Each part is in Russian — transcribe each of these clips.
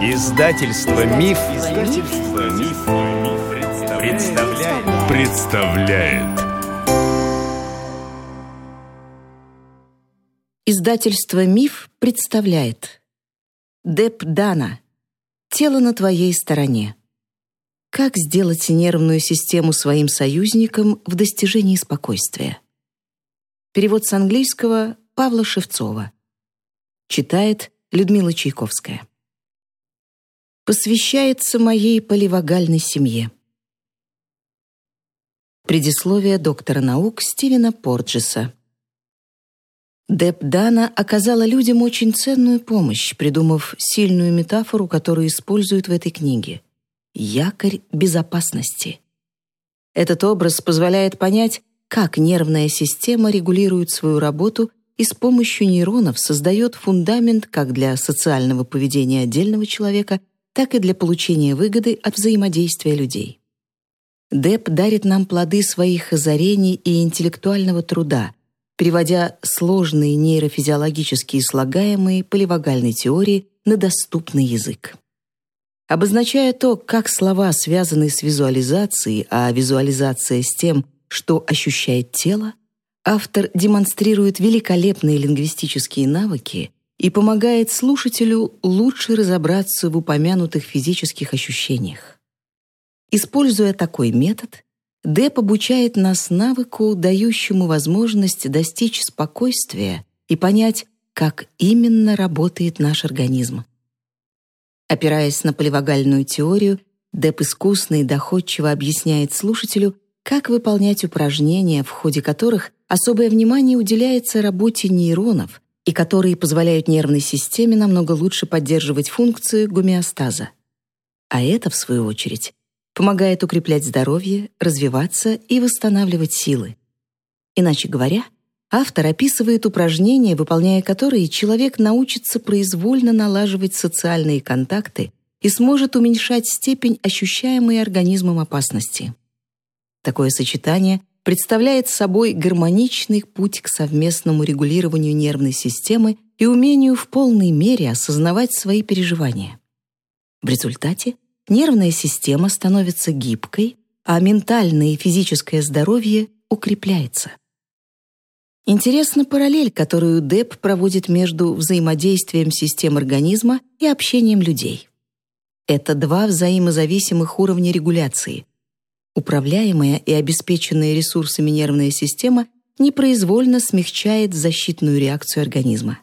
Издательство Миф, Издательство Миф, представляет. представляет. Издательство Миф представляет. Деп Дана. Тело на твоей стороне. Как сделать нервную систему своим союзником в достижении спокойствия? Перевод с английского Павла Шевцова. Читает Людмила Чайковская. Посвящается моей поливагальной семье. Предисловие доктора наук Стивена Порджеса. Деп Дана оказала людям очень ценную помощь, придумав сильную метафору, которую используют в этой книге — якорь безопасности. Этот образ позволяет понять, как нервная система регулирует свою работу и с помощью нейронов создает фундамент как для социального поведения отдельного человека, так и для получения выгоды от взаимодействия людей. Деп дарит нам плоды своих озарений и интеллектуального труда, переводя сложные нейрофизиологические слагаемые поливагальной теории на доступный язык. Обозначая то, как слова связаны с визуализацией, а визуализация с тем, что ощущает тело, автор демонстрирует великолепные лингвистические навыки и помогает слушателю лучше разобраться в упомянутых физических ощущениях. Используя такой метод, Деп обучает нас навыку, дающему возможность достичь спокойствия и понять, как именно работает наш организм. Опираясь на поливагальную теорию, Деп искусно и доходчиво объясняет слушателю, как выполнять упражнения, в ходе которых особое внимание уделяется работе нейронов и которые позволяют нервной системе намного лучше поддерживать функцию гомеостаза. А это, в свою очередь, помогает укреплять здоровье, развиваться и восстанавливать силы. Иначе говоря, автор описывает упражнения, выполняя которые человек научится произвольно налаживать социальные контакты и сможет уменьшать степень ощущаемой организмом опасности. Такое сочетание представляет собой гармоничный путь к совместному регулированию нервной системы и умению в полной мере осознавать свои переживания. В результате нервная система становится гибкой, а ментальное и физическое здоровье укрепляется. Интересна параллель, которую ДЭП проводит между взаимодействием систем организма и общением людей. Это два взаимозависимых уровня регуляции, Управляемая и обеспеченная ресурсами нервная система непроизвольно смягчает защитную реакцию организма.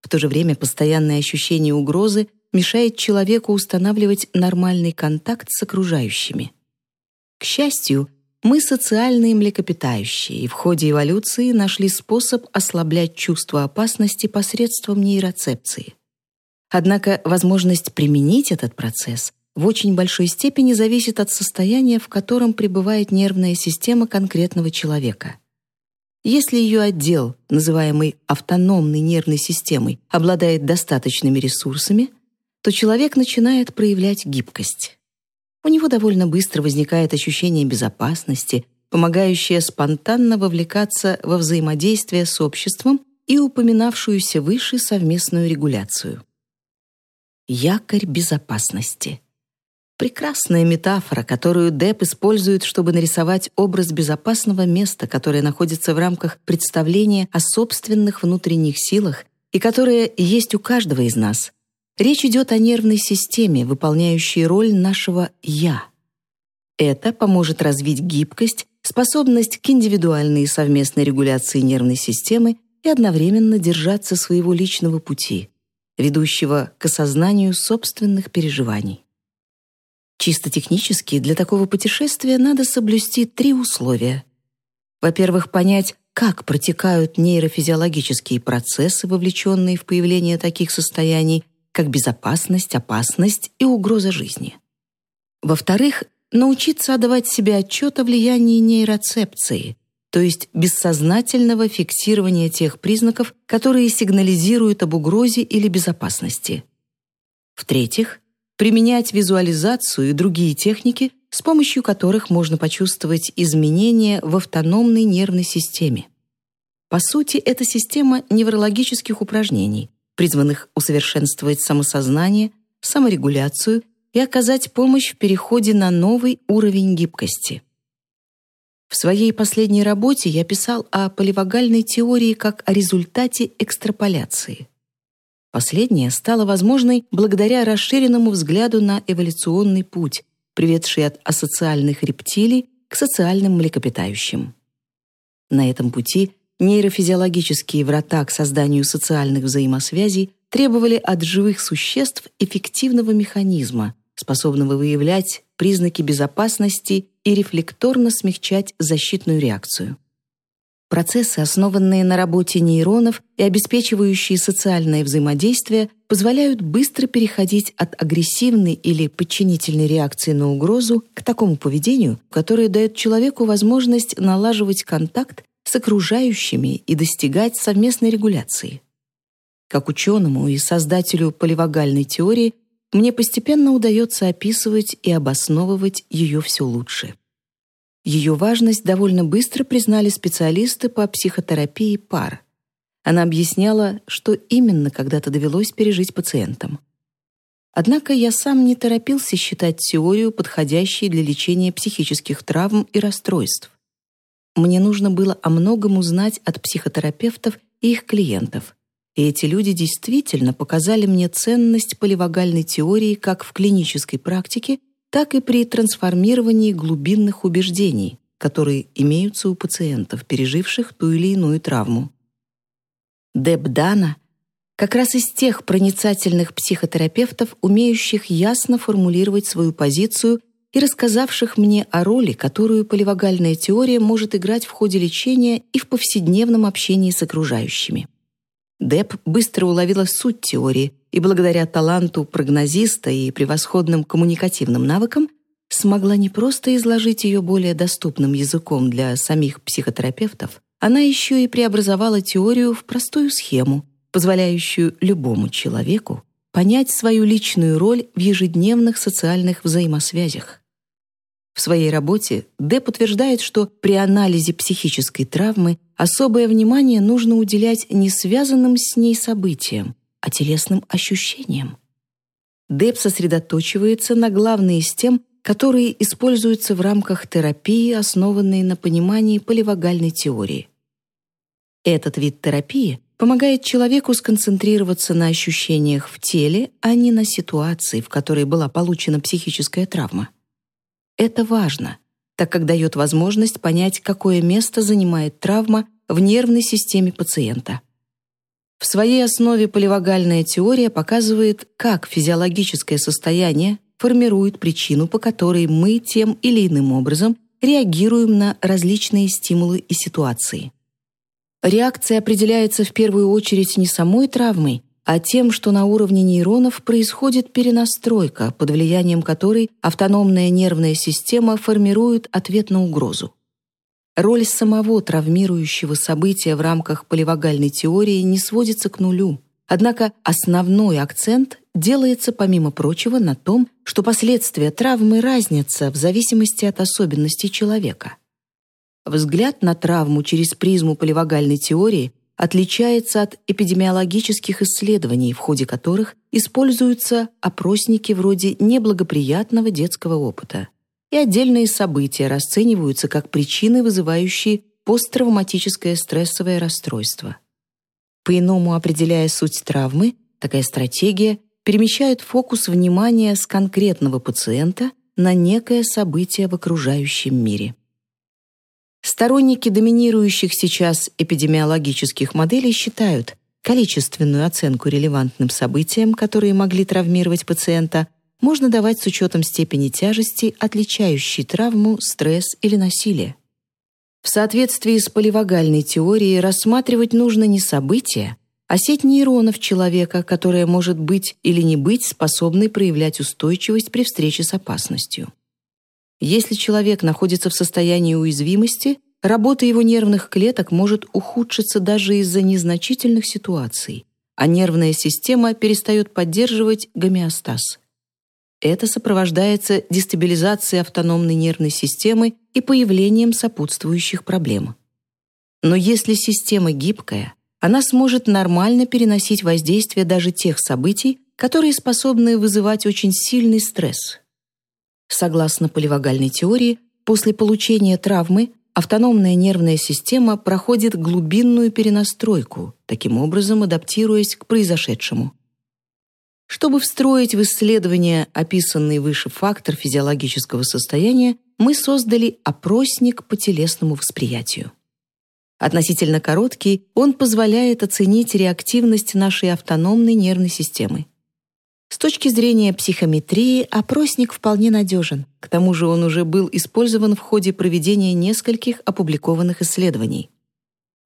В то же время постоянное ощущение угрозы мешает человеку устанавливать нормальный контакт с окружающими. К счастью, мы социальные млекопитающие и в ходе эволюции нашли способ ослаблять чувство опасности посредством нейроцепции. Однако возможность применить этот процесс в очень большой степени зависит от состояния, в котором пребывает нервная система конкретного человека. Если ее отдел, называемый автономной нервной системой, обладает достаточными ресурсами, то человек начинает проявлять гибкость. У него довольно быстро возникает ощущение безопасности, помогающее спонтанно вовлекаться во взаимодействие с обществом и упоминавшуюся выше совместную регуляцию. Якорь безопасности — Прекрасная метафора, которую Деп использует, чтобы нарисовать образ безопасного места, которое находится в рамках представления о собственных внутренних силах и которое есть у каждого из нас. Речь идет о нервной системе, выполняющей роль нашего «я». Это поможет развить гибкость, способность к индивидуальной и совместной регуляции нервной системы и одновременно держаться своего личного пути, ведущего к осознанию собственных переживаний. Чисто технически для такого путешествия надо соблюсти три условия. Во-первых, понять, как протекают нейрофизиологические процессы, вовлеченные в появление таких состояний, как безопасность, опасность и угроза жизни. Во-вторых, научиться отдавать себе отчет о влиянии нейроцепции, то есть бессознательного фиксирования тех признаков, которые сигнализируют об угрозе или безопасности. В-третьих, применять визуализацию и другие техники, с помощью которых можно почувствовать изменения в автономной нервной системе. По сути, это система неврологических упражнений, призванных усовершенствовать самосознание, саморегуляцию и оказать помощь в переходе на новый уровень гибкости. В своей последней работе я писал о поливагальной теории как о результате экстраполяции. Последняя стала возможной благодаря расширенному взгляду на эволюционный путь, приведший от асоциальных рептилий к социальным млекопитающим. На этом пути нейрофизиологические врата к созданию социальных взаимосвязей требовали от живых существ эффективного механизма, способного выявлять признаки безопасности и рефлекторно смягчать защитную реакцию. Процессы, основанные на работе нейронов и обеспечивающие социальное взаимодействие, позволяют быстро переходить от агрессивной или подчинительной реакции на угрозу к такому поведению, которое дает человеку возможность налаживать контакт с окружающими и достигать совместной регуляции. Как ученому и создателю поливагальной теории мне постепенно удается описывать и обосновывать ее все лучше. Ее важность довольно быстро признали специалисты по психотерапии пар. Она объясняла, что именно когда-то довелось пережить пациентам. Однако я сам не торопился считать теорию подходящей для лечения психических травм и расстройств. Мне нужно было о многом узнать от психотерапевтов и их клиентов. И эти люди действительно показали мне ценность поливагальной теории как в клинической практике, так и при трансформировании глубинных убеждений, которые имеются у пациентов, переживших ту или иную травму. Деб Дана как раз из тех проницательных психотерапевтов, умеющих ясно формулировать свою позицию и рассказавших мне о роли, которую поливагальная теория может играть в ходе лечения и в повседневном общении с окружающими. Деб быстро уловила суть теории и благодаря таланту прогнозиста и превосходным коммуникативным навыкам смогла не просто изложить ее более доступным языком для самих психотерапевтов, она еще и преобразовала теорию в простую схему, позволяющую любому человеку понять свою личную роль в ежедневных социальных взаимосвязях. В своей работе Деп утверждает, что при анализе психической травмы особое внимание нужно уделять не связанным с ней событиям, а телесным ощущениям. Деп сосредоточивается на главной из тем, которые используются в рамках терапии, основанной на понимании поливагальной теории. Этот вид терапии помогает человеку сконцентрироваться на ощущениях в теле, а не на ситуации, в которой была получена психическая травма. Это важно, так как дает возможность понять, какое место занимает травма в нервной системе пациента. Своей основе поливагальная теория показывает, как физиологическое состояние формирует причину, по которой мы тем или иным образом реагируем на различные стимулы и ситуации. Реакция определяется в первую очередь не самой травмой, а тем, что на уровне нейронов происходит перенастройка, под влиянием которой автономная нервная система формирует ответ на угрозу. Роль самого травмирующего события в рамках поливагальной теории не сводится к нулю, однако основной акцент делается, помимо прочего, на том, что последствия травмы разнятся в зависимости от особенностей человека. Взгляд на травму через призму поливагальной теории отличается от эпидемиологических исследований, в ходе которых используются опросники вроде неблагоприятного детского опыта. И отдельные события расцениваются как причины, вызывающие посттравматическое стрессовое расстройство. По-иному определяя суть травмы, такая стратегия перемещает фокус внимания с конкретного пациента на некое событие в окружающем мире. Сторонники доминирующих сейчас эпидемиологических моделей считают, количественную оценку релевантным событиям, которые могли травмировать пациента, можно давать с учетом степени тяжести, отличающей травму, стресс или насилие. В соответствии с поливагальной теорией рассматривать нужно не события, а сеть нейронов человека, которая может быть или не быть способной проявлять устойчивость при встрече с опасностью. Если человек находится в состоянии уязвимости, работа его нервных клеток может ухудшиться даже из-за незначительных ситуаций, а нервная система перестает поддерживать гомеостаз. Это сопровождается дестабилизацией автономной нервной системы и появлением сопутствующих проблем. Но если система гибкая, она сможет нормально переносить воздействие даже тех событий, которые способны вызывать очень сильный стресс. Согласно поливагальной теории, после получения травмы автономная нервная система проходит глубинную перенастройку, таким образом адаптируясь к произошедшему. Чтобы встроить в исследование описанный выше фактор физиологического состояния, мы создали опросник по телесному восприятию. Относительно короткий, он позволяет оценить реактивность нашей автономной нервной системы. С точки зрения психометрии опросник вполне надежен. К тому же он уже был использован в ходе проведения нескольких опубликованных исследований.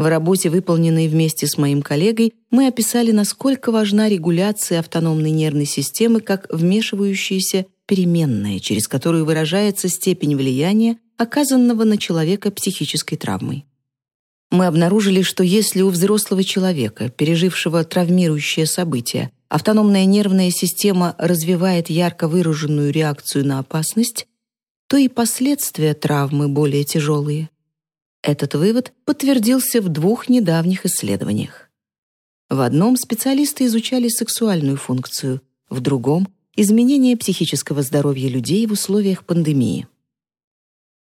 В работе, выполненной вместе с моим коллегой, мы описали, насколько важна регуляция автономной нервной системы как вмешивающаяся переменная, через которую выражается степень влияния, оказанного на человека психической травмой. Мы обнаружили, что если у взрослого человека, пережившего травмирующее событие, автономная нервная система развивает ярко выраженную реакцию на опасность, то и последствия травмы более тяжелые. Этот вывод подтвердился в двух недавних исследованиях. В одном специалисты изучали сексуальную функцию, в другом — изменение психического здоровья людей в условиях пандемии.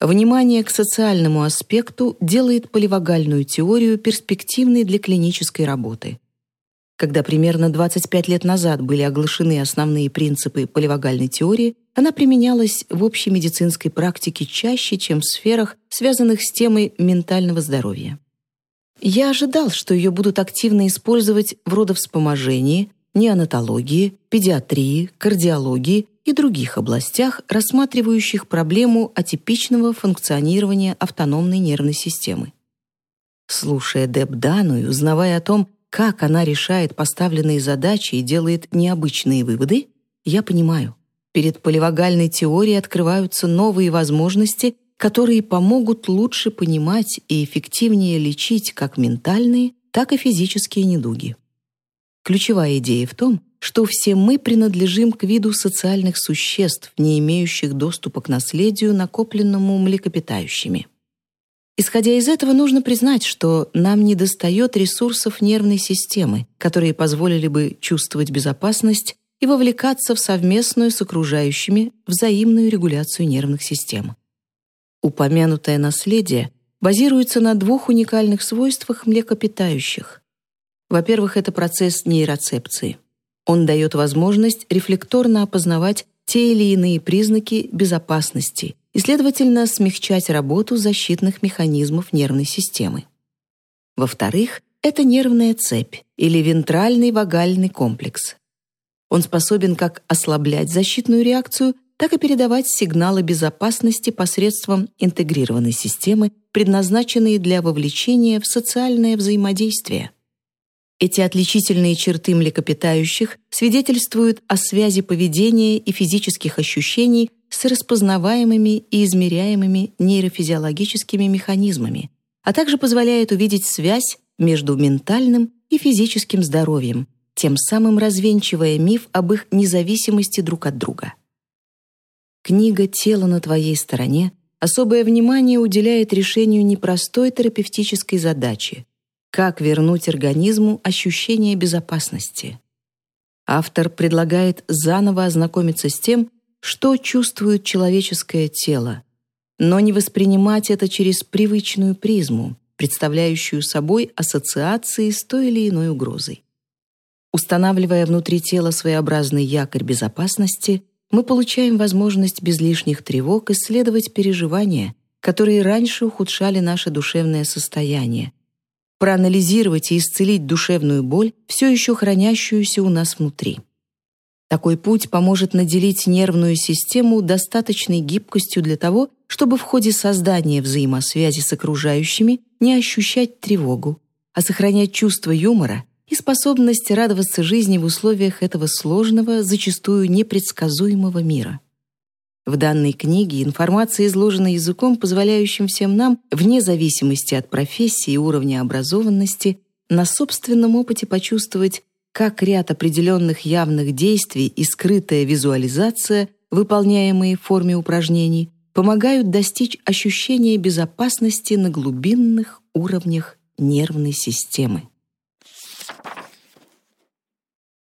Внимание к социальному аспекту делает поливагальную теорию перспективной для клинической работы. Когда примерно 25 лет назад были оглашены основные принципы поливагальной теории, она применялась в общей медицинской практике чаще, чем в сферах, связанных с темой ментального здоровья. Я ожидал, что ее будут активно использовать в родовспоможении, неонатологии, педиатрии, кардиологии и других областях, рассматривающих проблему атипичного функционирования автономной нервной системы. Слушая Деб Дану и узнавая о том, как она решает поставленные задачи и делает необычные выводы, я понимаю, перед поливагальной теорией открываются новые возможности, которые помогут лучше понимать и эффективнее лечить как ментальные, так и физические недуги. Ключевая идея в том, что все мы принадлежим к виду социальных существ, не имеющих доступа к наследию, накопленному млекопитающими. Исходя из этого, нужно признать, что нам недостает ресурсов нервной системы, которые позволили бы чувствовать безопасность и вовлекаться в совместную с окружающими взаимную регуляцию нервных систем. Упомянутое наследие базируется на двух уникальных свойствах млекопитающих. Во-первых, это процесс нейроцепции. Он дает возможность рефлекторно опознавать те или иные признаки безопасности и, следовательно, смягчать работу защитных механизмов нервной системы. Во-вторых, это нервная цепь или вентральный вагальный комплекс. Он способен как ослаблять защитную реакцию, так и передавать сигналы безопасности посредством интегрированной системы, предназначенной для вовлечения в социальное взаимодействие. Эти отличительные черты млекопитающих свидетельствуют о связи поведения и физических ощущений с распознаваемыми и измеряемыми нейрофизиологическими механизмами, а также позволяет увидеть связь между ментальным и физическим здоровьем, тем самым развенчивая миф об их независимости друг от друга. Книга «Тело на твоей стороне» особое внимание уделяет решению непростой терапевтической задачи — как вернуть организму ощущение безопасности. Автор предлагает заново ознакомиться с тем, что чувствует человеческое тело, но не воспринимать это через привычную призму, представляющую собой ассоциации с той или иной угрозой. Устанавливая внутри тела своеобразный якорь безопасности, мы получаем возможность без лишних тревог исследовать переживания, которые раньше ухудшали наше душевное состояние, проанализировать и исцелить душевную боль, все еще хранящуюся у нас внутри. Такой путь поможет наделить нервную систему достаточной гибкостью для того, чтобы в ходе создания взаимосвязи с окружающими не ощущать тревогу, а сохранять чувство юмора способность радоваться жизни в условиях этого сложного, зачастую непредсказуемого мира. В данной книге информация изложена языком, позволяющим всем нам, вне зависимости от профессии и уровня образованности, на собственном опыте почувствовать как ряд определенных явных действий и скрытая визуализация, выполняемые в форме упражнений, помогают достичь ощущения безопасности на глубинных уровнях нервной системы.